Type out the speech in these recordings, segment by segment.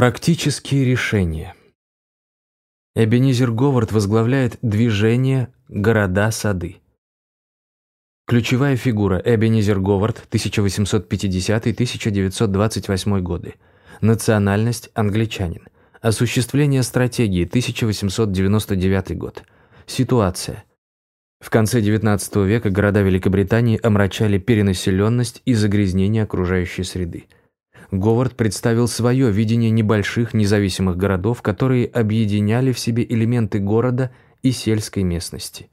Практические решения. Эбенизер Говард возглавляет движение «Города-сады». Ключевая фигура Эбенизер Говард, 1850-1928 годы. Национальность – англичанин. Осуществление стратегии, 1899 год. Ситуация. В конце XIX века города Великобритании омрачали перенаселенность и загрязнение окружающей среды. Говард представил свое видение небольших независимых городов, которые объединяли в себе элементы города и сельской местности.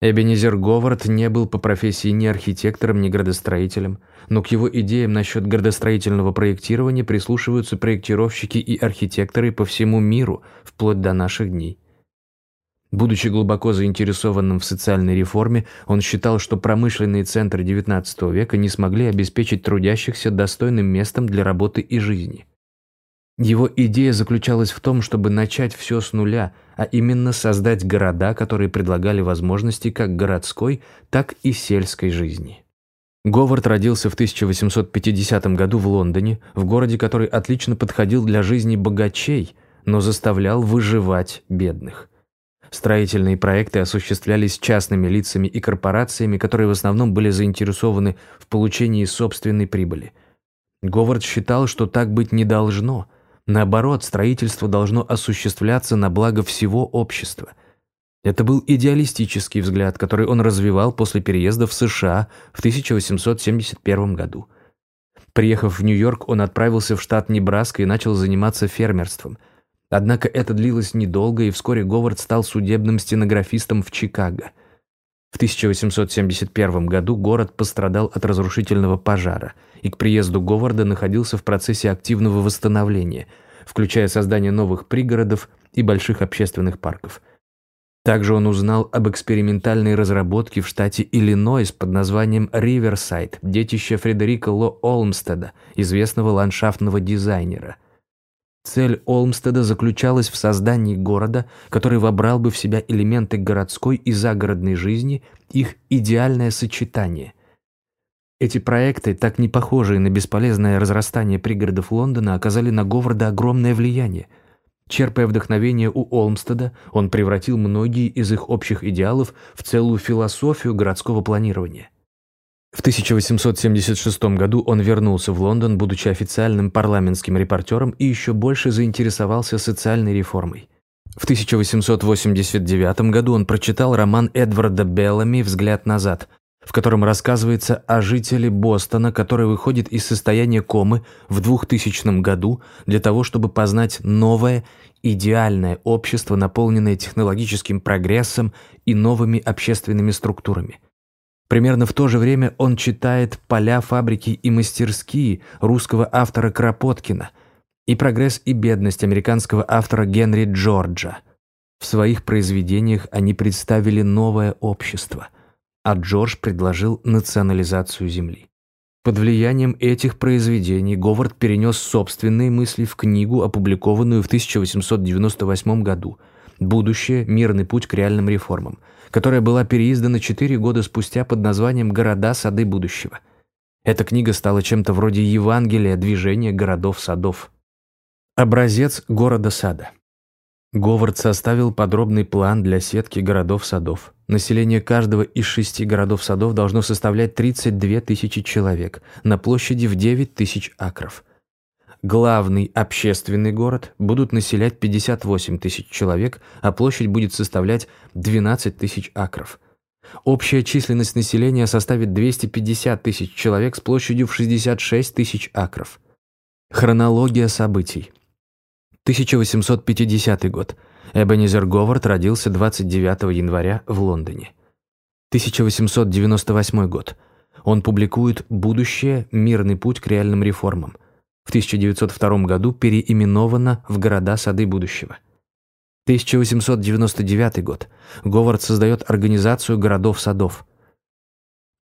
Эбенезер Говард не был по профессии ни архитектором, ни градостроителем, но к его идеям насчет градостроительного проектирования прислушиваются проектировщики и архитекторы по всему миру, вплоть до наших дней. Будучи глубоко заинтересованным в социальной реформе, он считал, что промышленные центры XIX века не смогли обеспечить трудящихся достойным местом для работы и жизни. Его идея заключалась в том, чтобы начать все с нуля, а именно создать города, которые предлагали возможности как городской, так и сельской жизни. Говард родился в 1850 году в Лондоне, в городе, который отлично подходил для жизни богачей, но заставлял выживать бедных – Строительные проекты осуществлялись частными лицами и корпорациями, которые в основном были заинтересованы в получении собственной прибыли. Говард считал, что так быть не должно. Наоборот, строительство должно осуществляться на благо всего общества. Это был идеалистический взгляд, который он развивал после переезда в США в 1871 году. Приехав в Нью-Йорк, он отправился в штат Небраска и начал заниматься фермерством – Однако это длилось недолго, и вскоре Говард стал судебным стенографистом в Чикаго. В 1871 году город пострадал от разрушительного пожара, и к приезду Говарда находился в процессе активного восстановления, включая создание новых пригородов и больших общественных парков. Также он узнал об экспериментальной разработке в штате Иллинойс под названием «Риверсайд», детище Фредерика Ло Олмстеда, известного ландшафтного дизайнера – Цель Олмстеда заключалась в создании города, который вобрал бы в себя элементы городской и загородной жизни, их идеальное сочетание. Эти проекты, так не похожие на бесполезное разрастание пригородов Лондона, оказали на Говарда огромное влияние. Черпая вдохновение у Олмстеда, он превратил многие из их общих идеалов в целую философию городского планирования – в 1876 году он вернулся в Лондон, будучи официальным парламентским репортером и еще больше заинтересовался социальной реформой. В 1889 году он прочитал роман Эдварда Беллами «Взгляд назад», в котором рассказывается о жителе Бостона, который выходит из состояния комы в 2000 году для того, чтобы познать новое, идеальное общество, наполненное технологическим прогрессом и новыми общественными структурами – Примерно в то же время он читает «Поля, фабрики и мастерские» русского автора Кропоткина и «Прогресс и бедность» американского автора Генри Джорджа. В своих произведениях они представили новое общество, а Джордж предложил национализацию земли. Под влиянием этих произведений Говард перенес собственные мысли в книгу, опубликованную в 1898 году «Будущее. Мирный путь к реальным реформам», которая была переиздана четыре года спустя под названием «Города. Сады будущего». Эта книга стала чем-то вроде Евангелия движения городов-садов. Образец города-сада. Говард составил подробный план для сетки городов-садов. Население каждого из шести городов-садов должно составлять 32 тысячи человек на площади в 9 тысяч акров главный общественный город будут населять 58 тысяч человек, а площадь будет составлять 12 тысяч акров. Общая численность населения составит 250 тысяч человек с площадью в 66 тысяч акров. Хронология событий. 1850 год. Эбенезер Говард родился 29 января в Лондоне. 1898 год. Он публикует «Будущее. Мирный путь к реальным реформам» в 1902 году переименована в города Сады будущего. 1899 год. Говард создает организацию городов-садов.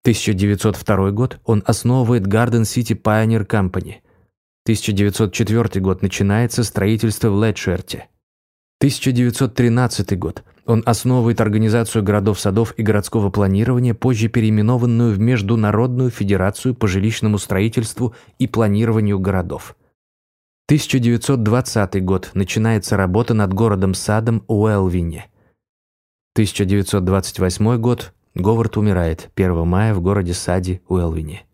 1902 год. Он основывает Garden City Pioneer Company. 1904 год. Начинается строительство в Летчерте. 1913 год. Он основывает Организацию городов-садов и городского планирования, позже переименованную в Международную федерацию по жилищному строительству и планированию городов. 1920 год. Начинается работа над городом-садом Уэлвине. 1928 год. Говард умирает 1 мая в городе-саде Уэлвине.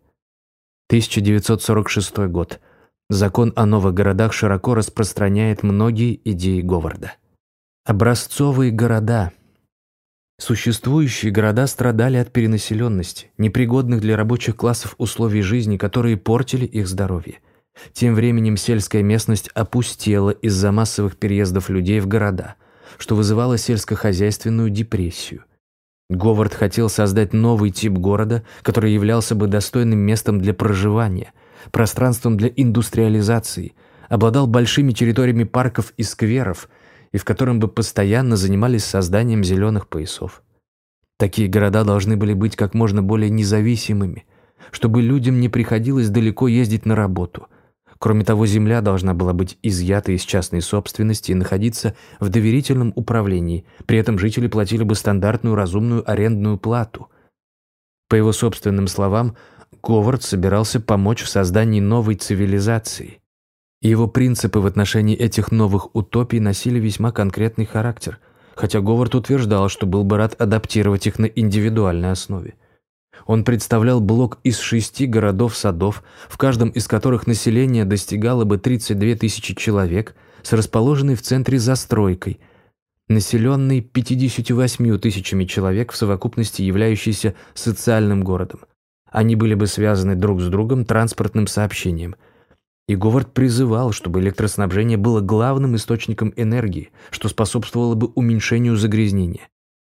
1946 год. Закон о новых городах широко распространяет многие идеи Говарда. Образцовые города. Существующие города страдали от перенаселенности, непригодных для рабочих классов условий жизни, которые портили их здоровье. Тем временем сельская местность опустела из-за массовых переездов людей в города, что вызывало сельскохозяйственную депрессию. Говард хотел создать новый тип города, который являлся бы достойным местом для проживания, пространством для индустриализации, обладал большими территориями парков и скверов, и в котором бы постоянно занимались созданием зеленых поясов. Такие города должны были быть как можно более независимыми, чтобы людям не приходилось далеко ездить на работу – Кроме того, земля должна была быть изъята из частной собственности и находиться в доверительном управлении, при этом жители платили бы стандартную разумную арендную плату. По его собственным словам, Говард собирался помочь в создании новой цивилизации. Его принципы в отношении этих новых утопий носили весьма конкретный характер, хотя Говард утверждал, что был бы рад адаптировать их на индивидуальной основе. Он представлял блок из шести городов-садов, в каждом из которых население достигало бы 32 тысячи человек, с расположенной в центре застройкой, населенной 58 тысячами человек в совокупности являющейся социальным городом. Они были бы связаны друг с другом транспортным сообщением. И Говард призывал, чтобы электроснабжение было главным источником энергии, что способствовало бы уменьшению загрязнения.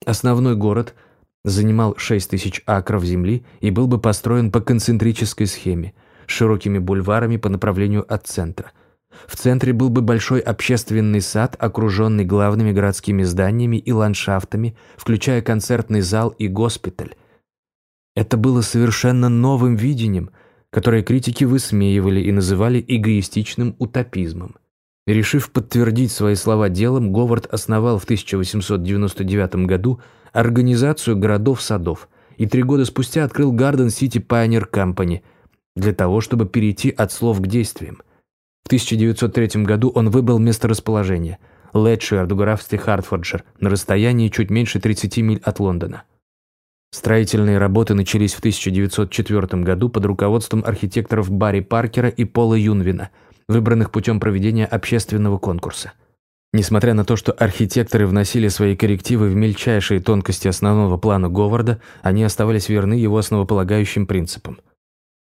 Основной город – занимал 6 тысяч акров земли и был бы построен по концентрической схеме, широкими бульварами по направлению от центра. В центре был бы большой общественный сад, окруженный главными городскими зданиями и ландшафтами, включая концертный зал и госпиталь. Это было совершенно новым видением, которое критики высмеивали и называли эгоистичным утопизмом. Решив подтвердить свои слова делом, Говард основал в 1899 году организацию городов-садов и три года спустя открыл Garden City Pioneer Company для того, чтобы перейти от слов к действиям. В 1903 году он выбрал месторасположение – Летшиард в графстве Хартфордшир на расстоянии чуть меньше 30 миль от Лондона. Строительные работы начались в 1904 году под руководством архитекторов Барри Паркера и Пола Юнвина, выбранных путем проведения общественного конкурса. Несмотря на то, что архитекторы вносили свои коррективы в мельчайшие тонкости основного плана Говарда, они оставались верны его основополагающим принципам.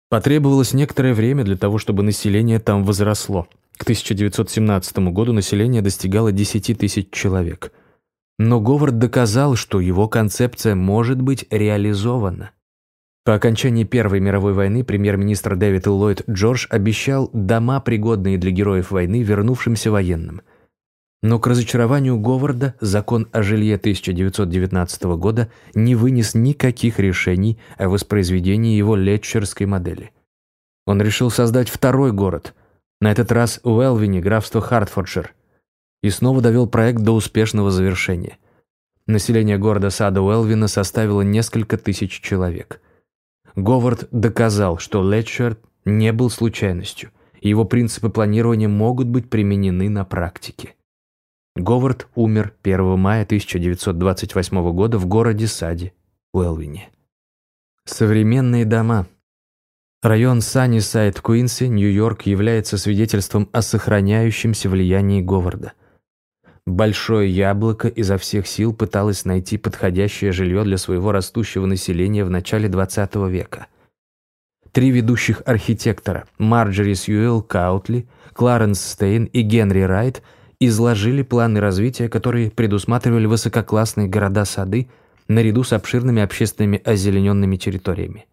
Потребовалось некоторое время для того, чтобы население там возросло. К 1917 году население достигало 10 тысяч человек. Но Говард доказал, что его концепция может быть реализована. По окончании Первой мировой войны премьер-министр Дэвид Ллойд Джордж обещал дома, пригодные для героев войны, вернувшимся военным – но к разочарованию Говарда закон о жилье 1919 года не вынес никаких решений о воспроизведении его летчерской модели. Он решил создать второй город, на этот раз в графство Хартфордшир, и снова довел проект до успешного завершения. Население города Сада Уэлвина составило несколько тысяч человек. Говард доказал, что Летчер не был случайностью, и его принципы планирования могут быть применены на практике. Говард умер 1 мая 1928 года в городе Сади, Уэлвине. Современные дома. Район Саннисайд в Куинсе, Нью-Йорк, является свидетельством о сохраняющемся влиянии Говарда. Большое яблоко изо всех сил пыталось найти подходящее жилье для своего растущего населения в начале XX века. Три ведущих архитектора – Марджери Сьюэлл Каутли, Кларенс Стейн и Генри Райт – изложили планы развития, которые предусматривали высококлассные города-сады наряду с обширными общественными озелененными территориями.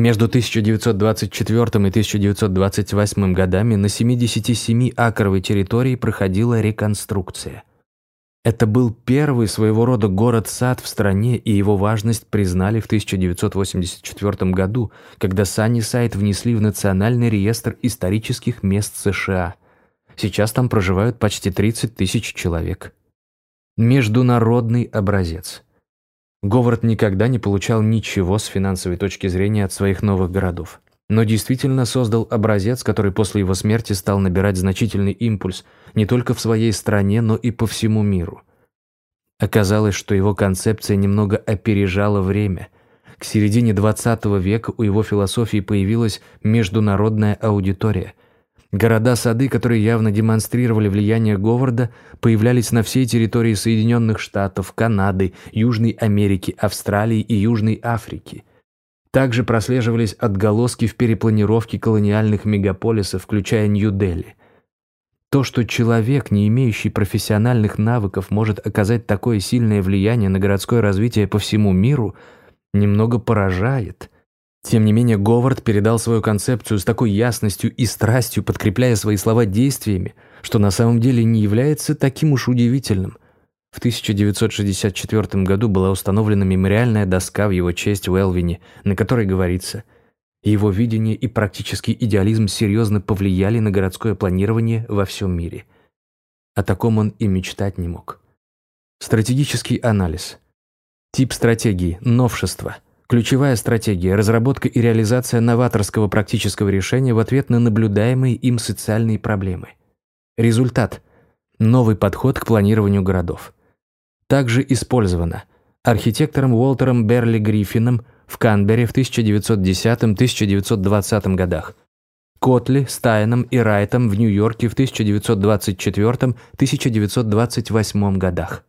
Между 1924 и 1928 годами на 77-акровой территории проходила реконструкция. Это был первый своего рода город-сад в стране, и его важность признали в 1984 году, когда Саннисайд внесли в Национальный реестр исторических мест США – Сейчас там проживают почти 30 тысяч человек. Международный образец. Говард никогда не получал ничего с финансовой точки зрения от своих новых городов. но действительно создал образец, который после его смерти стал набирать значительный импульс не только в своей стране, но и по всему миру. Оказалось, что его концепция немного опережала время. К середине XX века у его философии появилась международная аудитория. Города-сады, которые явно демонстрировали влияние Говарда, появлялись на всей территории Соединенных Штатов, Канады, Южной Америки, Австралии и Южной Африки. Также прослеживались отголоски в перепланировке колониальных мегаполисов, включая Нью-Дели. То, что человек, не имеющий профессиональных навыков, может оказать такое сильное влияние на городское развитие по всему миру, немного поражает – тем не менее, Говард передал свою концепцию с такой ясностью и страстью, подкрепляя свои слова действиями, что на самом деле не является таким уж удивительным. В 1964 году была установлена мемориальная доска в его честь в Элвине, на которой говорится «Его видение и практический идеализм серьезно повлияли на городское планирование во всем мире». О таком он и мечтать не мог. Стратегический анализ. Тип стратегии – новшество – Ключевая стратегия – разработка и реализация новаторского практического решения в ответ на наблюдаемые им социальные проблемы. Результат – новый подход к планированию городов. Также использовано архитектором Уолтером Берли Гриффином в Канберре в 1910-1920 годах, Котли, Стайном и Райтом в Нью-Йорке в 1924-1928 годах.